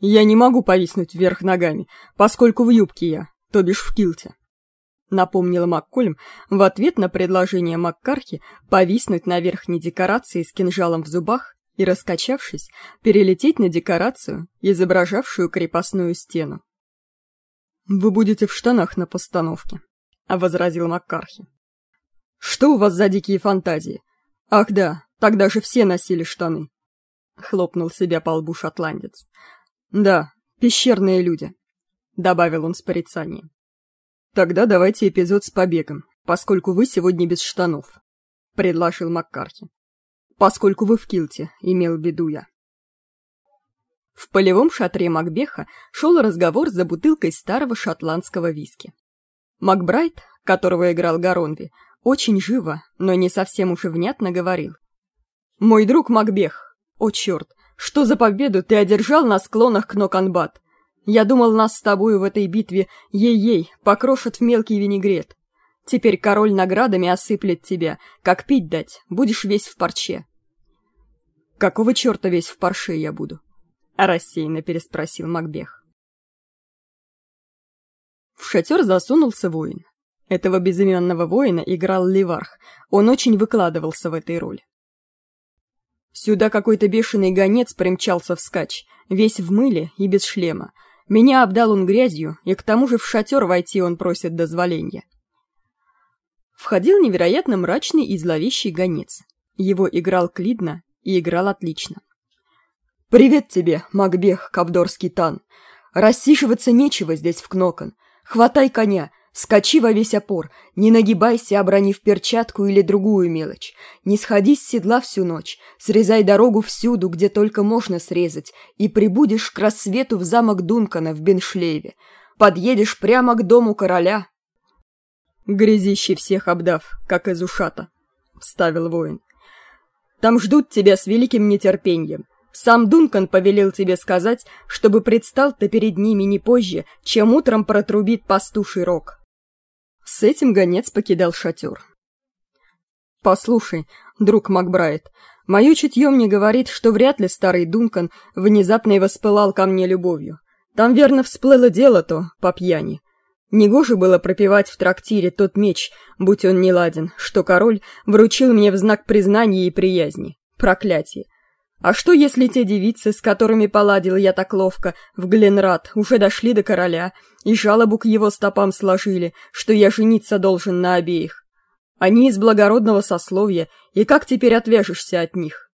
Я не могу повиснуть вверх ногами, поскольку в юбке я, то бишь в килте. Напомнила Маккольм в ответ на предложение Маккархи повиснуть на верхней декорации с кинжалом в зубах и, раскачавшись, перелететь на декорацию, изображавшую крепостную стену. «Вы будете в штанах на постановке», — возразил Маккархи. «Что у вас за дикие фантазии? Ах да, тогда же все носили штаны», — хлопнул себя по лбу шотландец. «Да, пещерные люди», — добавил он с порицанием. «Тогда давайте эпизод с побегом, поскольку вы сегодня без штанов», — предложил Маккархи. «Поскольку вы в килте», — имел в виду я. В полевом шатре Макбеха шел разговор за бутылкой старого шотландского виски. Макбрайт, которого играл Гаронви, очень живо, но не совсем уж и внятно говорил. «Мой друг Макбех! О, черт! Что за победу ты одержал на склонах Кноканбат? Я думал, нас с тобою в этой битве ей-ей покрошат в мелкий винегрет. Теперь король наградами осыплет тебя, как пить дать, будешь весь в парче. Какого черта весь в парше я буду? Рассеянно переспросил Макбех. В шатер засунулся воин. Этого безыменного воина играл Ливарх, он очень выкладывался в этой роли. Сюда какой-то бешеный гонец примчался вскачь, весь в мыле и без шлема, меня обдал он грязью, и к тому же в шатер войти он просит дозволения. Входил невероятно мрачный и зловещий гонец. Его играл Клидно и играл отлично. «Привет тебе, Макбех, Кавдорский тан! Рассиживаться нечего здесь в Кнокон. Хватай коня, Скачи во весь опор, не нагибайся, обронив перчатку или другую мелочь. Не сходи с седла всю ночь, срезай дорогу всюду, где только можно срезать, и прибудешь к рассвету в замок Дункана в Беншлейве. Подъедешь прямо к дому короля. Грязище всех обдав, как из ушата, — вставил воин. Там ждут тебя с великим нетерпением. Сам Дункан повелел тебе сказать, чтобы предстал ты перед ними не позже, чем утром протрубит пастуший рог. С этим гонец покидал шатер. «Послушай, друг Макбрайт, мое чутье мне говорит, что вряд ли старый Дункан внезапно и воспылал ко мне любовью. Там верно всплыло дело то, по пьяни. Негоже было пропивать в трактире тот меч, будь он не ладен, что король вручил мне в знак признания и приязни. Проклятие. А что, если те девицы, с которыми поладил я так ловко в Гленрад, уже дошли до короля и жалобу к его стопам сложили, что я жениться должен на обеих? Они из благородного сословия, и как теперь отвяжешься от них?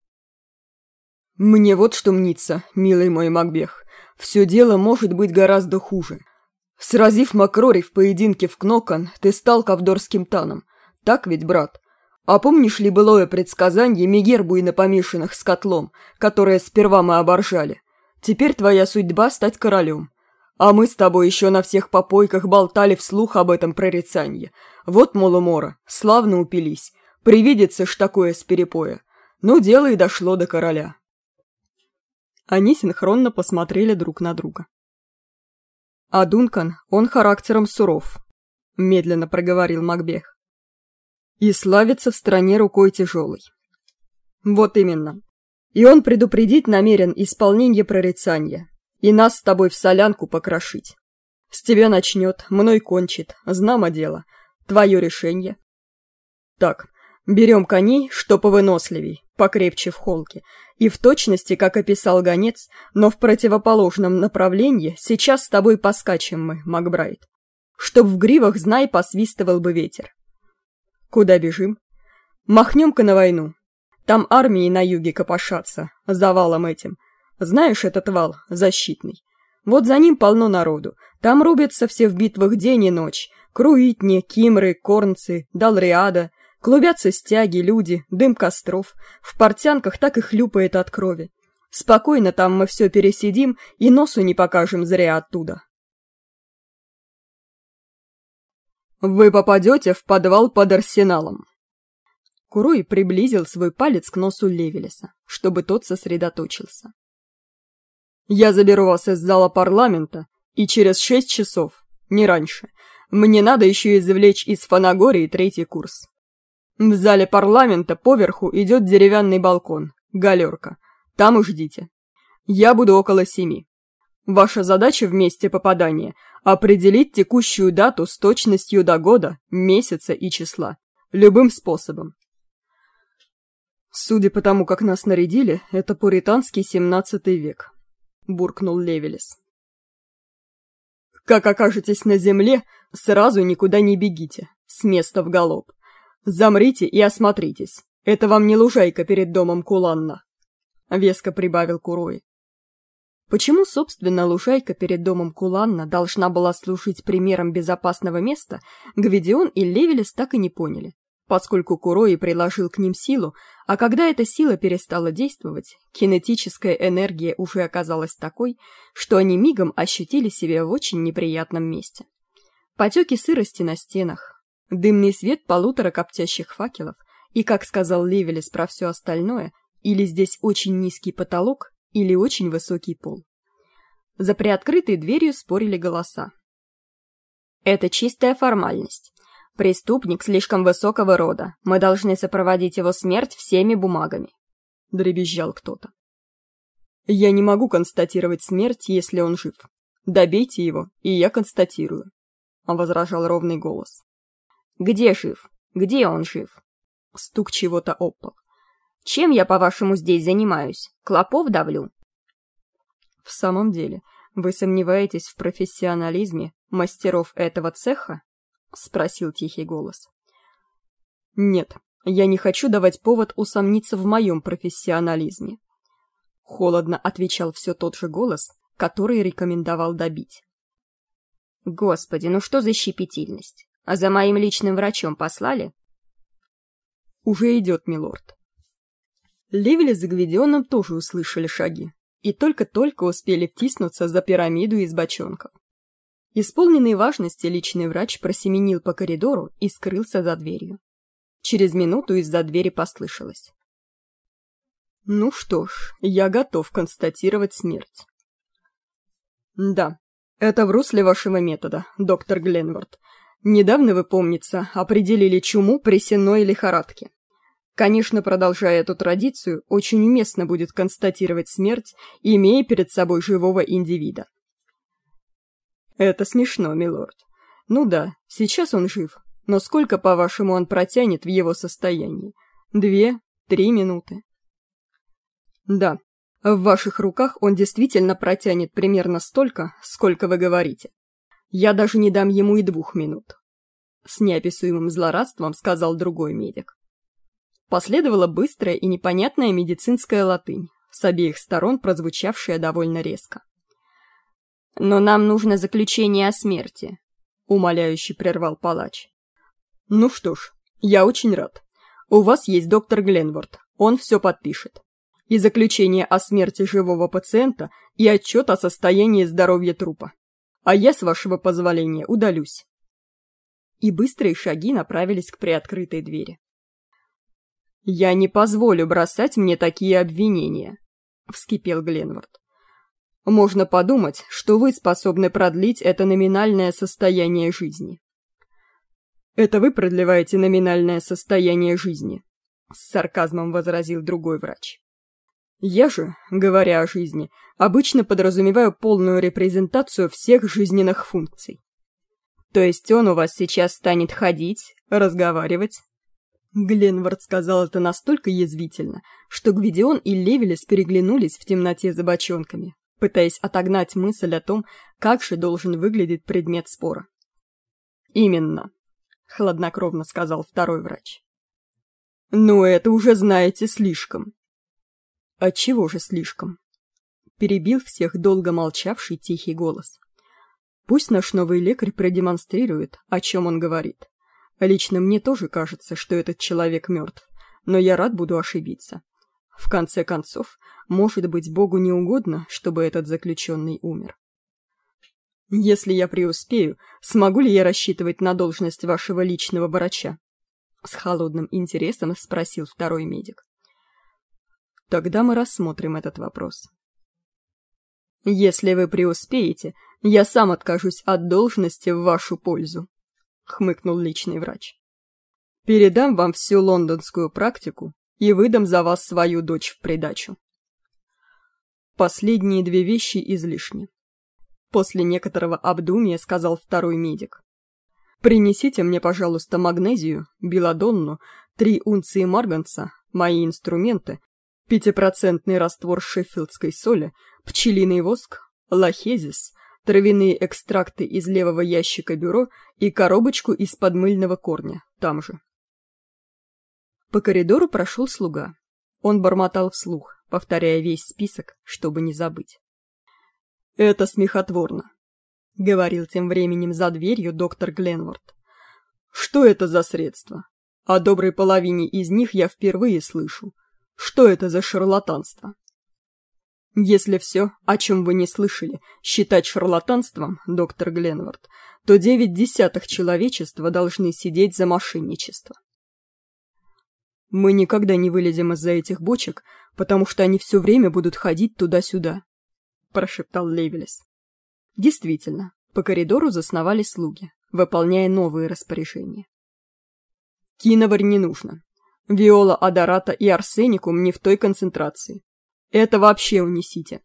Мне вот что мнится, милый мой Макбех. Все дело может быть гораздо хуже. Сразив Макрори в поединке в Кнокан, ты стал ковдорским таном. Так ведь, брат? А помнишь ли былое предсказание Мегербу и на помешанных с котлом, которое сперва мы оборжали? Теперь твоя судьба стать королем. А мы с тобой еще на всех попойках болтали вслух об этом прорицании. Вот, мол, умора, славно упились. Привидится ж такое с перепоя. Ну, дело и дошло до короля. Они синхронно посмотрели друг на друга. А Дункан, он характером суров, медленно проговорил Макбех и славится в стране рукой тяжелой. Вот именно. И он предупредить намерен исполнение прорицания, и нас с тобой в солянку покрошить. С тебя начнет, мной кончит, знамо дело. Твое решение. Так, берем коней, что повыносливей, покрепче в холке, и в точности, как описал гонец, но в противоположном направлении, сейчас с тобой поскачем мы, Макбрайт. Чтоб в гривах, знай, посвистывал бы ветер. Куда бежим? Махнем-ка на войну. Там армии на юге копошатся, завалом этим. Знаешь этот вал, защитный? Вот за ним полно народу. Там рубятся все в битвах день и ночь. Круитни, кимры, корнцы, далриада. Клубятся стяги, люди, дым костров. В портянках так и хлюпает от крови. Спокойно там мы все пересидим и носу не покажем зря оттуда. «Вы попадете в подвал под арсеналом». Курой приблизил свой палец к носу Левелеса, чтобы тот сосредоточился. «Я заберу вас из зала парламента, и через шесть часов, не раньше, мне надо еще извлечь из Фанагории третий курс. В зале парламента поверху идет деревянный балкон, галерка. Там и ждите. Я буду около семи. Ваша задача в месте попадания – определить текущую дату с точностью до года, месяца и числа. Любым способом. Судя по тому, как нас нарядили, это пуританский семнадцатый век, буркнул Левелес. Как окажетесь на земле, сразу никуда не бегите, с места в галоп. Замрите и осмотритесь. Это вам не лужайка перед домом Куланна. Веско прибавил Курой. Почему, собственно, лужайка перед домом Куланна должна была служить примером безопасного места, Гвидион и Левелес так и не поняли, поскольку Курои приложил к ним силу, а когда эта сила перестала действовать, кинетическая энергия уже оказалась такой, что они мигом ощутили себя в очень неприятном месте. Потеки сырости на стенах, дымный свет полутора коптящих факелов и, как сказал Левелес про все остальное, или здесь очень низкий потолок, или очень высокий пол. За приоткрытой дверью спорили голоса. «Это чистая формальность. Преступник слишком высокого рода. Мы должны сопроводить его смерть всеми бумагами», — дребезжал кто-то. «Я не могу констатировать смерть, если он жив. Добейте его, и я констатирую», — возражал ровный голос. «Где жив? Где он жив?» Стук чего-то об чем я, по-вашему, здесь занимаюсь? Клопов давлю?» «В самом деле, вы сомневаетесь в профессионализме мастеров этого цеха?» — спросил тихий голос. «Нет, я не хочу давать повод усомниться в моем профессионализме», — холодно отвечал все тот же голос, который рекомендовал добить. «Господи, ну что за щепетильность? А за моим личным врачом послали?» «Уже идет, милорд», Ливели за Гвидионом тоже услышали шаги и только-только успели втиснуться за пирамиду из бочонков. Исполненный важности личный врач просеменил по коридору и скрылся за дверью. Через минуту из-за двери послышалось. «Ну что ж, я готов констатировать смерть». «Да, это в русле вашего метода, доктор Гленворд. Недавно, вы, помнится, определили чуму при сенной лихорадке. Конечно, продолжая эту традицию, очень уместно будет констатировать смерть, имея перед собой живого индивида. Это смешно, милорд. Ну да, сейчас он жив, но сколько, по-вашему, он протянет в его состоянии? Две, три минуты? Да, в ваших руках он действительно протянет примерно столько, сколько вы говорите. Я даже не дам ему и двух минут. С неописуемым злорадством сказал другой медик. Последовала быстрая и непонятная медицинская латынь, с обеих сторон прозвучавшая довольно резко. «Но нам нужно заключение о смерти», — умоляюще прервал палач. «Ну что ж, я очень рад. У вас есть доктор Гленворд, он все подпишет. И заключение о смерти живого пациента, и отчет о состоянии здоровья трупа. А я, с вашего позволения, удалюсь». И быстрые шаги направились к приоткрытой двери. «Я не позволю бросать мне такие обвинения», — вскипел Гленвард. «Можно подумать, что вы способны продлить это номинальное состояние жизни». «Это вы продлеваете номинальное состояние жизни», — с сарказмом возразил другой врач. «Я же, говоря о жизни, обычно подразумеваю полную репрезентацию всех жизненных функций. То есть он у вас сейчас станет ходить, разговаривать, Гленвард сказал это настолько язвительно, что Гвидион и Левелес переглянулись в темноте за бочонками, пытаясь отогнать мысль о том, как же должен выглядеть предмет спора. «Именно», — хладнокровно сказал второй врач. «Ну, это уже знаете слишком». «Отчего же слишком?» Перебил всех долго молчавший тихий голос. «Пусть наш новый лекарь продемонстрирует, о чем он говорит». Лично мне тоже кажется, что этот человек мертв, но я рад буду ошибиться. В конце концов, может быть, Богу не угодно, чтобы этот заключенный умер. Если я преуспею, смогу ли я рассчитывать на должность вашего личного врача? С холодным интересом спросил второй медик. Тогда мы рассмотрим этот вопрос. Если вы преуспеете, я сам откажусь от должности в вашу пользу. — хмыкнул личный врач. «Передам вам всю лондонскую практику и выдам за вас свою дочь в придачу». Последние две вещи излишни. после некоторого обдумия сказал второй медик. «Принесите мне, пожалуйста, магнезию, белодонну, три унции марганца, мои инструменты, пятипроцентный раствор шеффилдской соли, пчелиный воск, лахезис, травяные экстракты из левого ящика бюро и коробочку из подмыльного корня, там же. По коридору прошел слуга. Он бормотал вслух, повторяя весь список, чтобы не забыть. «Это смехотворно», — говорил тем временем за дверью доктор Гленворд. «Что это за средства? О доброй половине из них я впервые слышу. Что это за шарлатанство?» Если все, о чем вы не слышали, считать шарлатанством, доктор Гленвард, то девять десятых человечества должны сидеть за мошенничество. Мы никогда не вылезем из-за этих бочек, потому что они все время будут ходить туда-сюда, прошептал Левелес. Действительно, по коридору засновали слуги, выполняя новые распоряжения. Киноварь не нужно. Виола Адората и Арсеникум не в той концентрации. Это вообще унесите.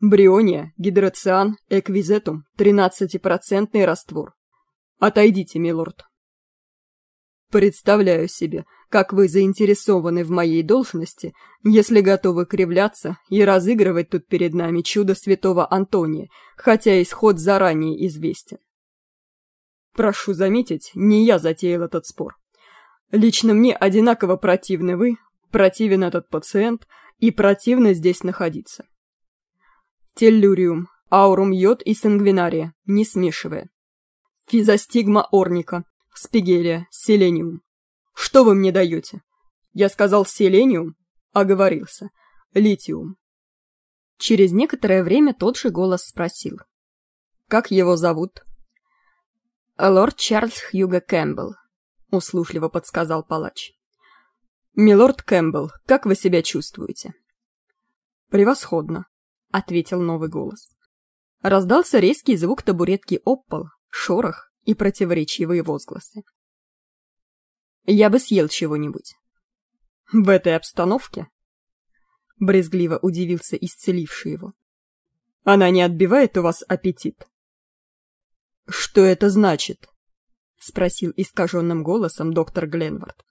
Бриония, гидроциан, эквизетум, 13% раствор. Отойдите, милорд. Представляю себе, как вы заинтересованы в моей должности, если готовы кривляться и разыгрывать тут перед нами чудо святого Антония, хотя исход заранее известен. Прошу заметить, не я затеял этот спор. Лично мне одинаково противны вы, противен этот пациент – и противно здесь находиться. Теллюриум, аурум йод и сангвинария, не смешивая. Физостигма, арника, спигелия, селениум. Что вы мне даете? Я сказал селениум, оговорился. Литиум. Через некоторое время тот же голос спросил. «Как его зовут?» «Лорд Чарльз Хьюго Кэмпбелл», — услужливо подсказал палач. «Милорд Кэмпбелл, как вы себя чувствуете?» «Превосходно», — ответил новый голос. Раздался резкий звук табуретки об шорох и противоречивые возгласы. «Я бы съел чего-нибудь». «В этой обстановке?» Брезгливо удивился исцеливший его. «Она не отбивает у вас аппетит?» «Что это значит?» — спросил искаженным голосом доктор Гленвард.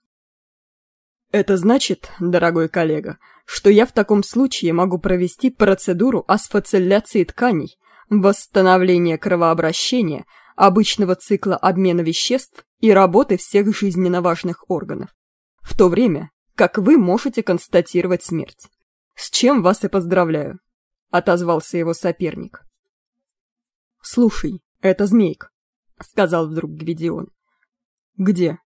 Это значит, дорогой коллега, что я в таком случае могу провести процедуру асфацилляции тканей, восстановления кровообращения, обычного цикла обмена веществ и работы всех жизненно важных органов. В то время, как вы можете констатировать смерть. С чем вас и поздравляю, отозвался его соперник. Слушай, это змейка, сказал вдруг Гвидион. Где?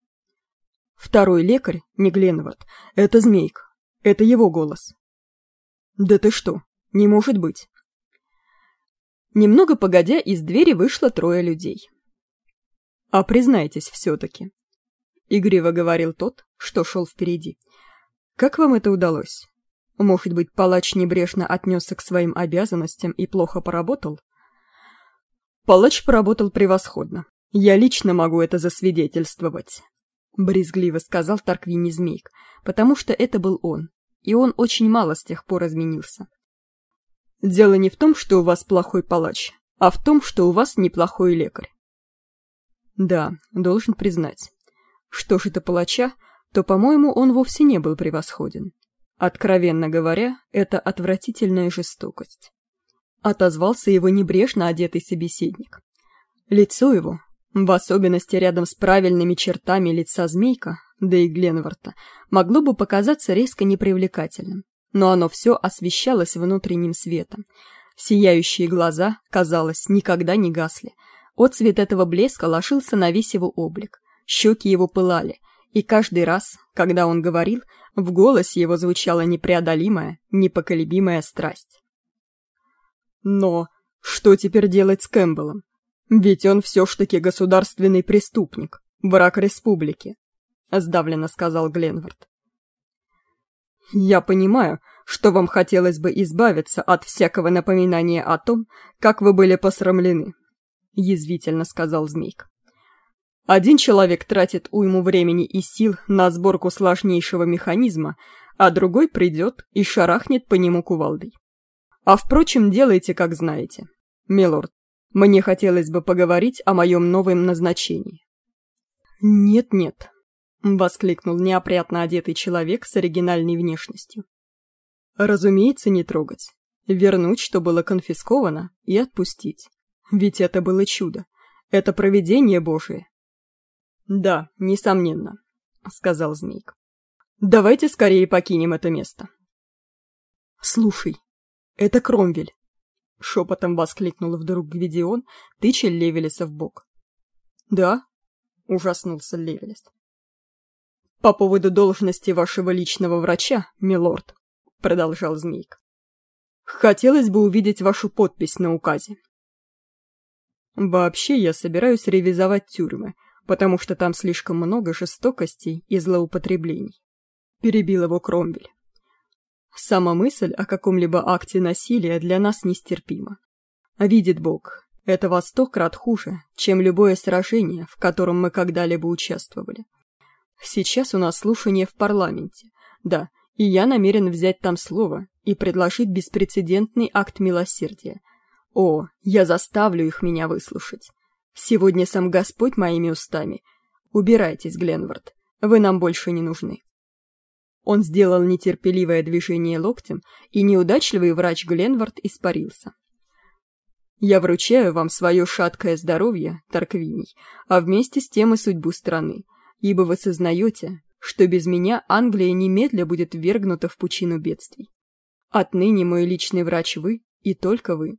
Второй лекарь, не Гленвард, это Змейк. Это его голос. Да ты что? Не может быть. Немного погодя, из двери вышло трое людей. А признайтесь все-таки. Игриво говорил тот, что шел впереди. Как вам это удалось? Может быть, палач небрежно отнесся к своим обязанностям и плохо поработал? Палач поработал превосходно. Я лично могу это засвидетельствовать. — брезгливо сказал Тарквини Змейк, потому что это был он, и он очень мало с тех пор изменился. «Дело не в том, что у вас плохой палач, а в том, что у вас неплохой лекарь». «Да, должен признать. Что ж это палача, то, по-моему, он вовсе не был превосходен. Откровенно говоря, это отвратительная жестокость». Отозвался его небрежно одетый собеседник. Лицо его, в особенности рядом с правильными чертами лица змейка, да и Гленворта, могло бы показаться резко непривлекательным, но оно все освещалось внутренним светом. Сияющие глаза, казалось, никогда не гасли. Отцвет этого блеска ложился на весь его облик, щеки его пылали, и каждый раз, когда он говорил, в голосе его звучала непреодолимая, непоколебимая страсть. Но что теперь делать с Кэмпбеллом? Ведь он все ж таки государственный преступник, враг республики, сдавленно сказал Гленвард. Я понимаю, что вам хотелось бы избавиться от всякого напоминания о том, как вы были посрамлены, язвительно сказал Змейк. Один человек тратит уйму времени и сил на сборку сложнейшего механизма, а другой придет и шарахнет по нему кувалдой. А впрочем, делайте, как знаете. Милорд, Мне хотелось бы поговорить о моем новом назначении». «Нет-нет», — воскликнул неопрятно одетый человек с оригинальной внешностью. «Разумеется, не трогать. Вернуть, что было конфисковано, и отпустить. Ведь это было чудо. Это провидение Божие». «Да, несомненно», — сказал Змейк. «Давайте скорее покинем это место». «Слушай, это Кромвель», — шепотом воскликнул вдруг Гвидион, тыча Левелеса в бок. «Да?» — ужаснулся Левелес. «По поводу должности вашего личного врача, милорд», — продолжал Змейк. «Хотелось бы увидеть вашу подпись на указе». «Вообще я собираюсь ревизовать тюрьмы, потому что там слишком много жестокостей и злоупотреблений», — перебил его Кромвель. «Сама мысль о каком-либо акте насилия для нас нестерпима. Видит Бог, это во сто крат хуже, чем любое сражение, в котором мы когда-либо участвовали. Сейчас у нас слушание в парламенте. Да, и я намерен взять там слово и предложить беспрецедентный акт милосердия. О, я заставлю их меня выслушать. Сегодня сам Господь моими устами. Убирайтесь, Гленвард, вы нам больше не нужны. Он сделал нетерпеливое движение локтем, и неудачливый врач Гленвард испарился. Я вручаю вам свое шаткое здоровье, Тарквиний, а вместе с тем и судьбу страны ибо вы сознаете, что без меня Англия немедля будет ввергнута в пучину бедствий. Отныне мой личный врач вы и только вы.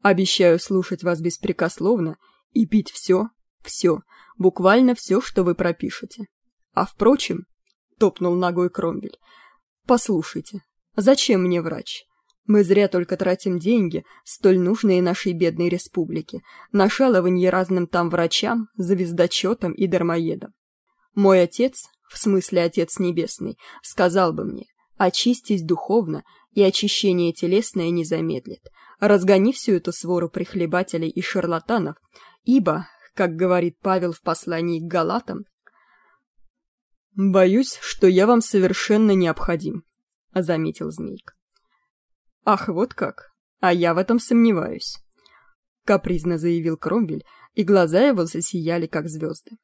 Обещаю слушать вас беспрекословно и пить все, все, буквально все, что вы пропишете. А впрочем, — топнул ногой Кромвель, — послушайте, зачем мне врач? Мы зря только тратим деньги, столь нужные нашей бедной республике, на шалованье разным там врачам, звездочетам и дармоедам. Мой отец, в смысле Отец Небесный, сказал бы мне, очистись духовно, и очищение телесное не замедлит. Разгони всю эту свору прихлебателей и шарлатанов, ибо, как говорит Павел в послании к Галатам, «Боюсь, что я вам совершенно необходим», — заметил Змейк. «Ах, вот как! А я в этом сомневаюсь», — капризно заявил Кромвель, и глаза его засияли, как звезды.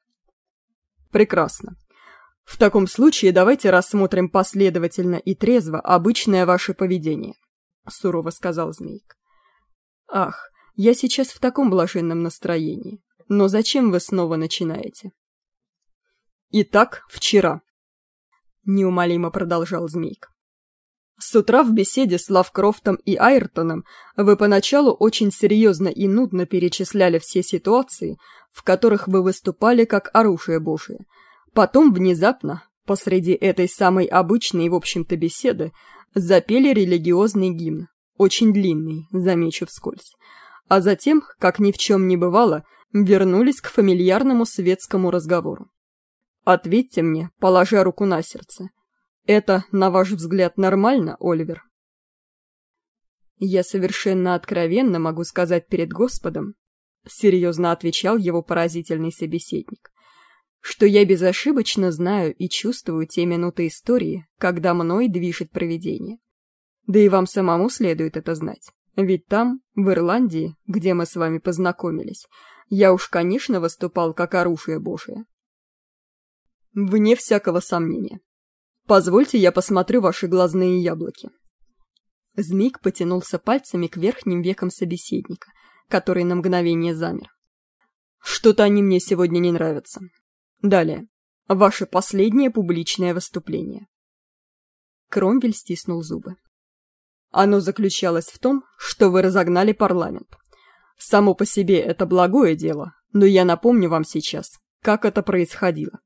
Прекрасно. В таком случае давайте рассмотрим последовательно и трезво обычное ваше поведение, сурово сказал Змейк. Ах, я сейчас в таком блаженном настроении. Но зачем вы снова начинаете? Итак, вчера. Неумолимо продолжал Змейк. С утра в беседе с Лавкрофтом и Айртоном вы поначалу очень серьезно и нудно перечисляли все ситуации, в которых вы выступали как оружие Божие. Потом внезапно, посреди этой самой обычной, в общем-то, беседы, запели религиозный гимн, очень длинный, замечу вскользь. А затем, как ни в чем не бывало, вернулись к фамильярному светскому разговору. Ответьте мне, положа руку на сердце, это, на ваш взгляд, нормально, Оливер? Я совершенно откровенно могу сказать перед Господом, серьезно отвечал его поразительный собеседник, что я безошибочно знаю и чувствую те минуты истории, когда мной движет провидение. Да и вам самому следует это знать. Ведь там, в Ирландии, где мы с вами познакомились, я уж, конечно, выступал как оружие Божие. Вне всякого сомнения. Позвольте, я посмотрю ваши глазные яблоки. Змейк потянулся пальцами к верхним векам собеседника, который на мгновение замер. Что-то они мне сегодня не нравятся. Далее. Ваше последнее публичное выступление. Кромвель стиснул зубы. Оно заключалось в том, что вы разогнали парламент. Само по себе это благое дело, но я напомню вам сейчас, как это происходило.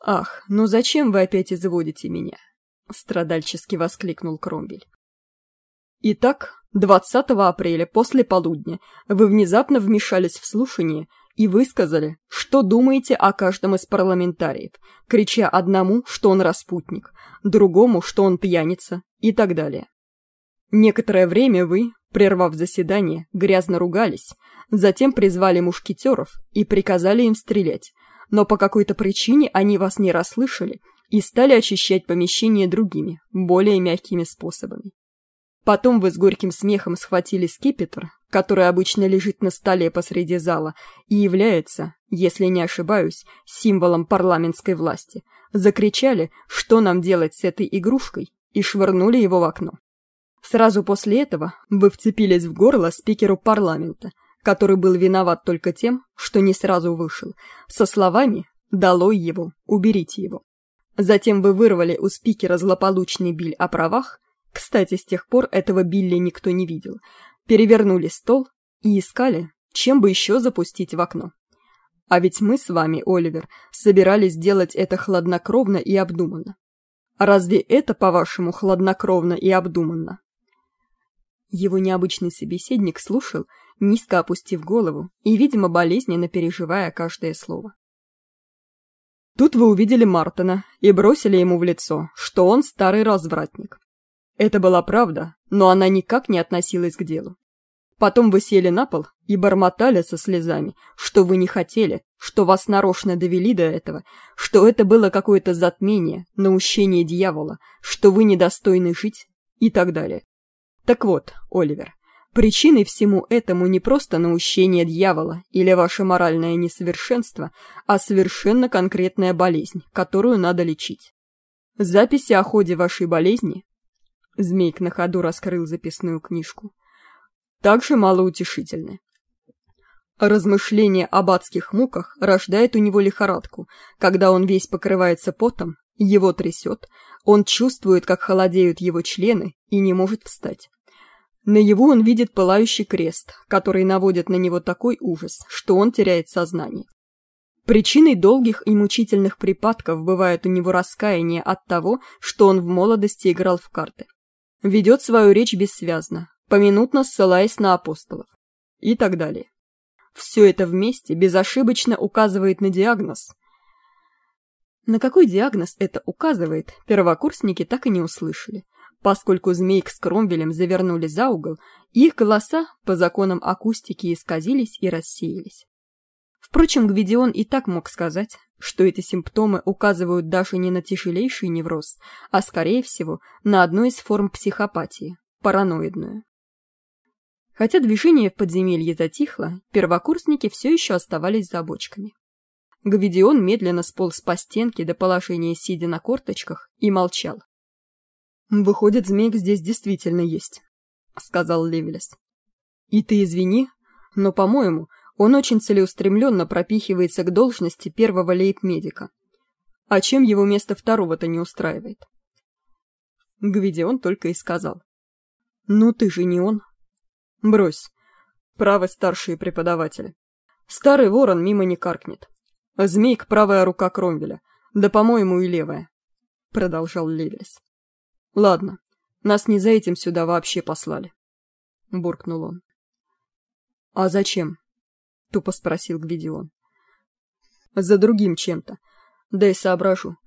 «Ах, ну зачем вы опять изводите меня?» — страдальчески воскликнул Кромвель. Итак, 20 апреля после полудня вы внезапно вмешались в слушание и высказали, что думаете о каждом из парламентариев, крича одному, что он распутник, другому, что он пьяница и так далее. Некоторое время вы, прервав заседание, грязно ругались, затем призвали мушкетеров и приказали им стрелять, но по какой-то причине они вас не расслышали и стали очищать помещение другими, более мягкими способами. Потом вы с горьким смехом схватили скипетр, который обычно лежит на столе посреди зала и является, если не ошибаюсь, символом парламентской власти, закричали, что нам делать с этой игрушкой, и швырнули его в окно. Сразу после этого вы вцепились в горло спикеру парламента, который был виноват только тем, что не сразу вышел, со словами «Долой его, уберите его». Затем вы вырвали у спикера злополучный биль о правах, кстати, с тех пор этого Билли никто не видел, перевернули стол и искали, чем бы еще запустить в окно. А ведь мы с вами, Оливер, собирались сделать это хладнокровно и обдуманно. Разве это, по-вашему, хладнокровно и обдуманно? Его необычный собеседник слушал, низко опустив голову и, видимо, болезненно переживая каждое слово. Тут вы увидели Мартина и бросили ему в лицо, что он старый развратник. Это была правда, но она никак не относилась к делу. Потом вы сели на пол и бормотали со слезами, что вы не хотели, что вас нарочно довели до этого, что это было какое-то затмение, наущение дьявола, что вы недостойны жить и так далее. Так вот, Оливер, причиной всему этому не просто наущение дьявола или ваше моральное несовершенство, а совершенно конкретная болезнь, которую надо лечить. Записи о ходе вашей болезни Змейк на ходу раскрыл записную книжку. Также малоутешительны. Размышление об адских муках рождает у него лихорадку, когда он весь покрывается потом, его трясет, он чувствует, как холодеют его члены и не может встать. Наяву он видит пылающий крест, который наводит на него такой ужас, что он теряет сознание. Причиной долгих и мучительных припадков бывает у него раскаяние от того, что он в молодости играл в карты ведет свою речь бессвязно, поминутно ссылаясь на апостолов и так далее. Все это вместе безошибочно указывает на диагноз. На какой диагноз это указывает, первокурсники так и не услышали, поскольку змейк с Кромвелем завернули за угол, их голоса по законам акустики исказились и рассеялись. Впрочем, Гвидион и так мог сказать, что эти симптомы указывают даже не на тяжелейший невроз, а, скорее всего, на одну из форм психопатии – параноидную. Хотя движение в подземелье затихло, первокурсники все еще оставались за бочками. Гвидион медленно сполз по стенке до положения сидя на корточках и молчал. «Выходит, змейк здесь действительно есть», — сказал Левелес. «И ты извини, но, по-моему, он очень целеустремленно пропихивается к должности первого лейб-медика. А чем его место второго-то не устраивает? Гвидион только и сказал. «Ну ты же не он». «Брось. Правы старшие преподаватели. Старый ворон мимо не каркнет. Змейк — правая рука Кромвеля, да, по-моему, и левая», — продолжал Левельс. «Ладно, нас не за этим сюда вообще послали», — буркнул он. «А зачем?» — тупо спросил Гвидион. «За другим чем-то. Дай соображу.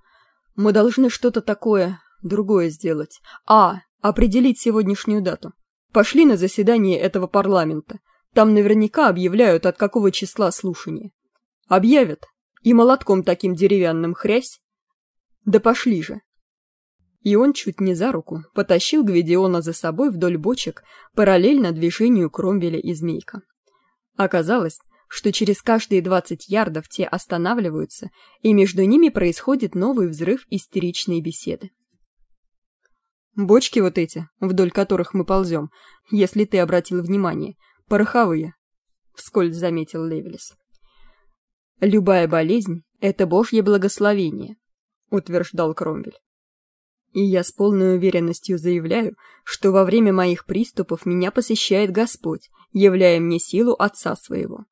Мы должны что-то такое, другое сделать. А, определить сегодняшнюю дату. Пошли на заседание этого парламента. Там наверняка объявляют, от какого числа слушания. Объявят. И молотком таким деревянным хрясь. Да пошли же. И он чуть не за руку потащил Гвидиона за собой вдоль бочек, параллельно движению Кромвеля и Змейка. Оказалось, что через каждые 20 ярдов те останавливаются, и между ними происходит новый взрыв истеричной беседы. «Бочки вот эти, вдоль которых мы ползем, если ты обратил внимание, пороховые», — вскользь заметил Левелис. «Любая болезнь — это божье благословение», — утверждал Кромвель. И я с полной уверенностью заявляю, что во время моих приступов меня посещает Господь, являя мне силу Отца своего.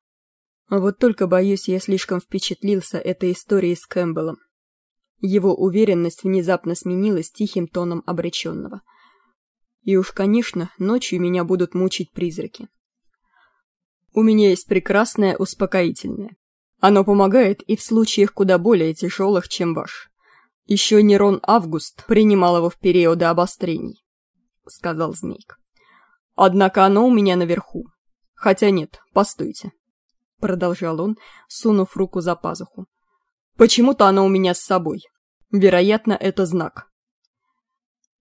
Вот только, боюсь, я слишком впечатлился этой историей с Кэмпбеллом. Его уверенность внезапно сменилась тихим тоном обреченного. И уж, конечно, ночью меня будут мучить призраки. У меня есть прекрасное успокоительное. Оно помогает и в случаях куда более тяжелых, чем ваш. Еще Нерон Август принимал его в периоды обострений, — сказал Змейк. Однако оно у меня наверху. Хотя нет, постойте. — продолжал он, сунув руку за пазуху. «Почему-то оно у меня с собой. Вероятно, это знак».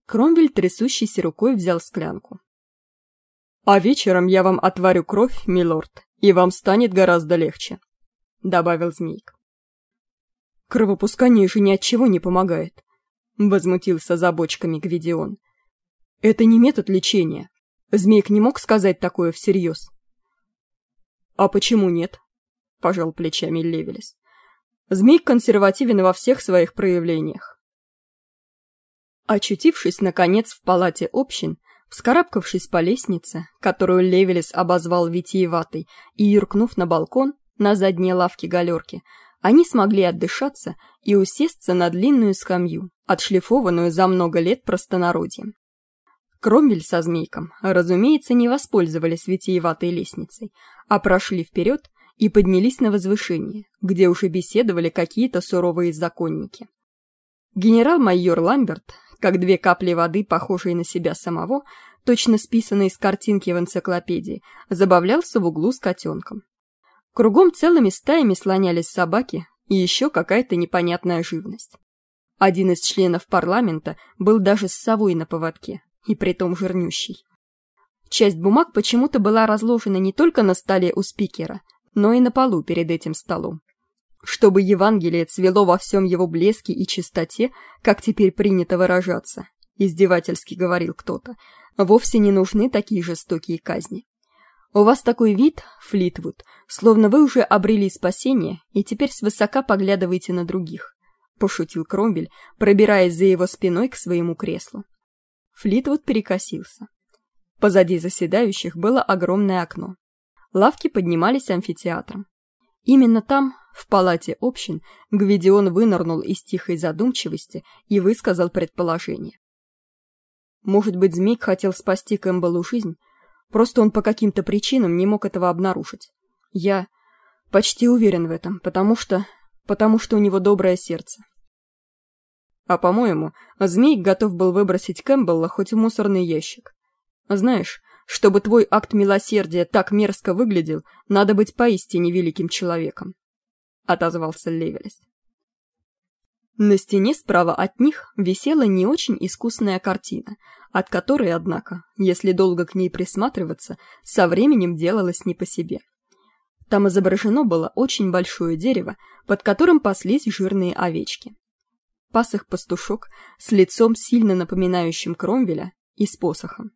Кромвель трясущейся рукой взял склянку. «А вечером я вам отварю кровь, милорд, и вам станет гораздо легче», — добавил змейк. «Кровопускание же ни от чего не помогает», — возмутился за бочками Гвидион. «Это не метод лечения. Змейк не мог сказать такое всерьез». «А почему нет?» — пожал плечами Левелес. «Змейк консервативен во всех своих проявлениях». Очутившись, наконец, в палате общин, Вскарабкавшись по лестнице, которую Левелес обозвал витиеватой, и юркнув на балкон, на задние лавки галерки, они смогли отдышаться и усесться на длинную скамью, отшлифованную за много лет простонародьем. Кромвель со змейком, разумеется, не воспользовались витиеватой лестницей, а прошли вперед и поднялись на возвышение, где уже беседовали какие-то суровые законники. Генерал-майор Ламберт, как две капли воды, похожие на себя самого, точно списанные с картинки в энциклопедии, забавлялся в углу с котенком. Кругом целыми стаями слонялись собаки и еще какая-то непонятная живность. Один из членов парламента был даже с совой на поводке, и притом жирнющий. Часть бумаг почему-то была разложена не только на столе у спикера, но и на полу перед этим столом. Чтобы Евангелие цвело во всем его блеске и чистоте, как теперь принято выражаться, издевательски говорил кто-то, вовсе не нужны такие жестокие казни. У вас такой вид, Флитвуд, словно вы уже обрели спасение и теперь свысока поглядываете на других, пошутил Кромвель, пробираясь за его спиной к своему креслу. Флитвуд перекосился. Позади заседающих было огромное окно. Лавки поднимались амфитеатром. Именно там, в палате общин, Гвидион вынырнул из тихой задумчивости и высказал предположение. Может быть, Змейк хотел спасти Кэмпбеллу жизнь, просто он по каким-то причинам не мог этого обнаружить. Я почти уверен в этом, потому что... потому что у него доброе сердце. А по-моему, Змейк готов был выбросить Кэмпбелла хоть в мусорный ящик. Знаешь, чтобы твой акт милосердия так мерзко выглядел, надо быть поистине великим человеком», — отозвался Левелес. На стене справа от них висела не очень искусная картина, от которой, однако, если долго к ней присматриваться, со временем делалось не по себе. Там изображено было очень большое дерево, под которым паслись жирные овечки. Пас их пастушок с лицом сильно напоминающим Кромвеля и с посохом.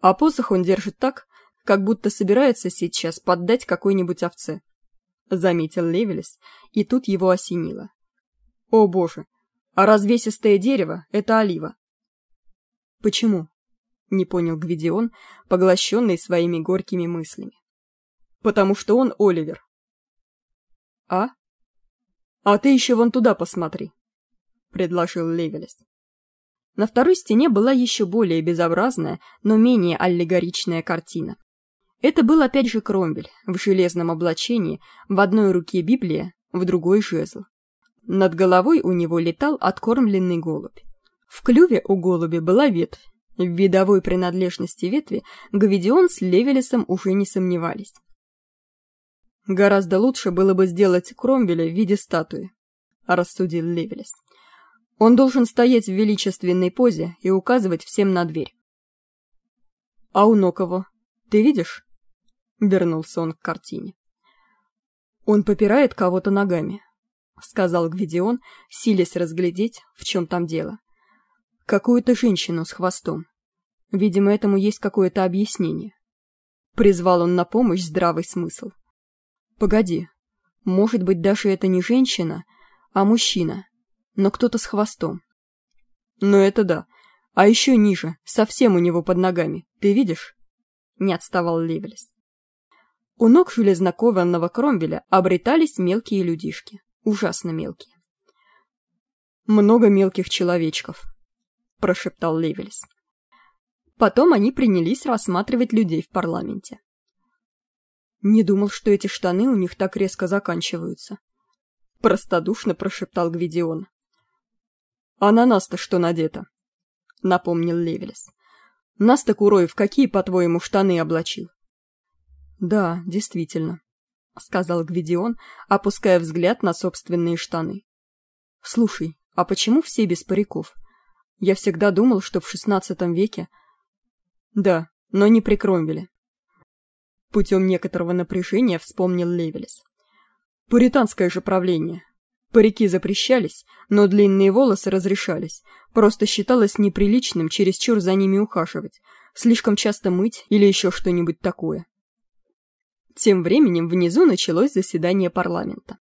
А посох он держит так, как будто собирается сейчас поддать какой-нибудь овце. Заметил Левелес, и тут его осенило. О боже, а развесистое дерево — это олива. Почему? Не понял Гвидион, поглощенный своими горькими мыслями. Потому что он Оливер. А? А ты еще вон туда посмотри, предложил Левелес. На второй стене была еще более безобразная, но менее аллегоричная картина. Это был опять же Кромвель в железном облачении, в одной руке Библия, в другой жезл. Над головой у него летал откормленный голубь. В клюве у голуби была ветвь. В видовой принадлежности ветви Гавидион с Левелесом уже не сомневались. «Гораздо лучше было бы сделать Кромвеля в виде статуи», — рассудил Левелес. Он должен стоять в величественной позе и указывать всем на дверь. «А у Нокова? Ты видишь?» Вернулся он к картине. «Он попирает кого-то ногами», — сказал Гвидион, силясь разглядеть, в чем там дело. «Какую-то женщину с хвостом. Видимо, этому есть какое-то объяснение». Призвал он на помощь здравый смысл. «Погоди, может быть, даже это не женщина, а мужчина, но кто-то с хвостом. Ну это да. А еще ниже, совсем у него под ногами. Ты видишь? Не отставал Левелес. У ног железнокованного Кромвеля обретались мелкие людишки. Ужасно мелкие. «Много мелких человечков», — прошептал Левелес. Потом они принялись рассматривать людей в парламенте. «Не думал, что эти штаны у них так резко заканчиваются», — простодушно прошептал Гвидион. «А на нас-то что надето?» — напомнил Левелес. «Нас-то Куроев какие, по-твоему, штаны облачил?» «Да, действительно», — сказал Гвидион, опуская взгляд на собственные штаны. «Слушай, а почему все без париков? Я всегда думал, что в шестнадцатом веке...» «Да, но не при Кромвеле. Путем некоторого напряжения вспомнил Левелес. Пуританское же правление. Парики запрещались, но длинные волосы разрешались. Просто считалось неприличным чересчур за ними ухаживать, слишком часто мыть или еще что-нибудь такое. Тем временем внизу началось заседание парламента.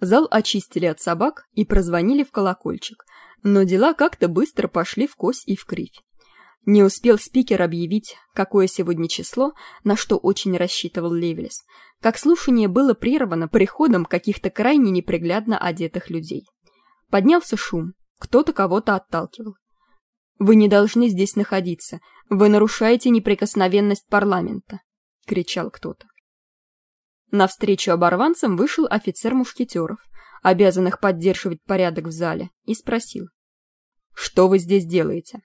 Зал очистили от собак и прозвонили в колокольчик, но дела как-то быстро пошли в кось и в кривь. Не успел спикер объявить, какое сегодня число, на что очень рассчитывал Левелес, как слушание было прервано приходом каких-то крайне неприглядно одетых людей. Поднялся шум, кто-то кого-то отталкивал. «Вы не должны здесь находиться, вы нарушаете неприкосновенность парламента», — кричал кто-то. Навстречу оборванцам вышел офицер мушкетеров, обязанных поддерживать порядок в зале, и спросил. «Что вы здесь делаете?»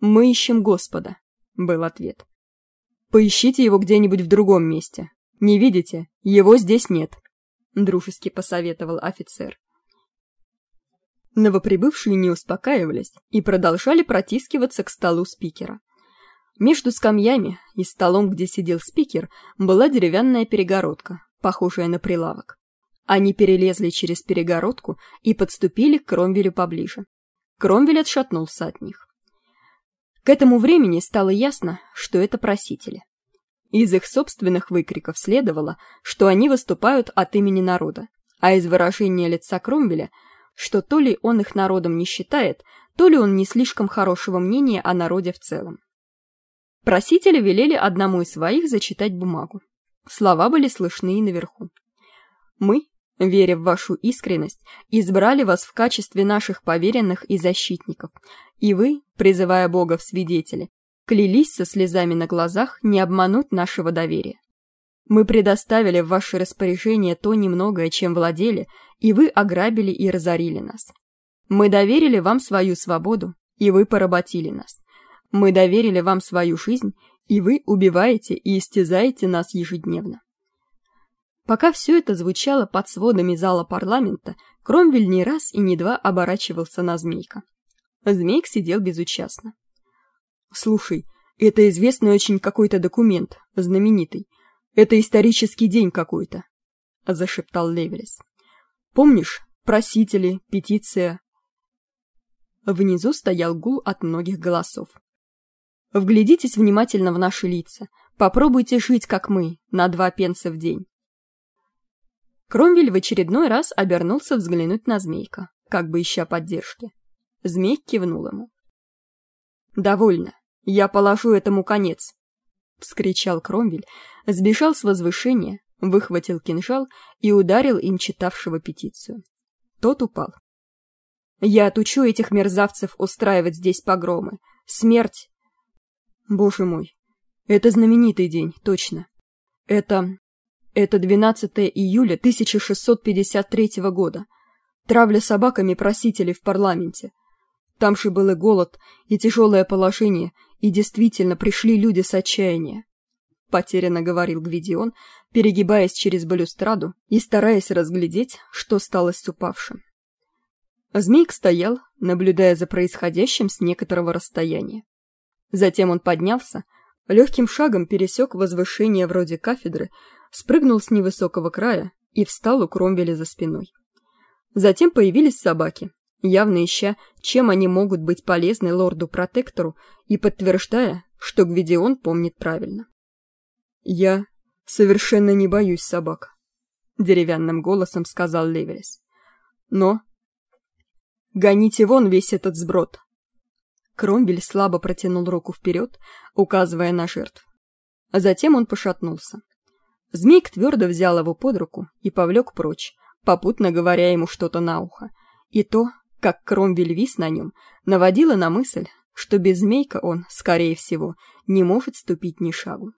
«Мы ищем Господа», — был ответ. «Поищите его где-нибудь в другом месте. Не видите? Его здесь нет», — дружески посоветовал офицер. Новоприбывшие не успокаивались и продолжали протискиваться к столу спикера. Между скамьями и столом, где сидел спикер, была деревянная перегородка, похожая на прилавок. Они перелезли через перегородку и подступили к Кромвелю поближе. Кромвель отшатнулся от них. К этому времени стало ясно, что это просители. Из их собственных выкриков следовало, что они выступают от имени народа, а из выражения лица Кромвеля, что то ли он их народом не считает, то ли он не слишком хорошего мнения о народе в целом. Просители велели одному из своих зачитать бумагу. Слова были слышны и наверху. «Мы, веря в вашу искренность, избрали вас в качестве наших поверенных и защитников, и вы, призывая Бога в свидетели, клялись со слезами на глазах не обмануть нашего доверия. Мы предоставили в ваше распоряжение то немногое, чем владели, и вы ограбили и разорили нас. Мы доверили вам свою свободу, и вы поработили нас. Мы доверили вам свою жизнь, и вы убиваете и истязаете нас ежедневно. Пока все это звучало под сводами зала парламента, Кромвель не раз и не два оборачивался на Змейка. Змейк сидел безучастно. «Слушай, это известный очень какой-то документ, знаменитый. Это исторический день какой-то», — зашептал Левелес. «Помнишь, просители, петиция?» Внизу стоял гул от многих голосов. «Вглядитесь внимательно в наши лица. Попробуйте жить, как мы, на два пенса в день. Кромвель в очередной раз обернулся взглянуть на змейка, как бы ища поддержки. Змей кивнул ему. «Довольно. Я положу этому конец!» — вскричал Кромвель, сбежал с возвышения, выхватил кинжал и ударил им читавшего петицию. Тот упал. «Я отучу этих мерзавцев устраивать здесь погромы. Смерть!» «Боже мой! Это знаменитый день, точно. Это это 12 июля 1653 года. Травля собаками просителей в парламенте. Там же был и голод, и тяжелое положение, и действительно пришли люди с отчаяния. Потерянно говорил Гвидион, перегибаясь через балюстраду и стараясь разглядеть, что стало с упавшим. Змейк стоял, наблюдая за происходящим с некоторого расстояния. Затем он поднялся, легким шагом пересек возвышение вроде кафедры, спрыгнул с невысокого края и встал у Кромвеля за спиной. Затем появились собаки, явно ища, чем они могут быть полезны лорду-протектору и подтверждая, что Гвидион помнит правильно. «Я совершенно не боюсь собак», — деревянным голосом сказал Леверис. «Но...» «Гоните вон весь этот сброд!» Кромвель слабо протянул руку вперед, указывая на жертв. Затем он пошатнулся. Змейк твердо взял его под руку и повлек прочь, попутно говоря ему что-то на ухо. И то, как Кромвель вис на нем, наводило на мысль, что без змейка он, скорее всего, не может ступить ни шагу.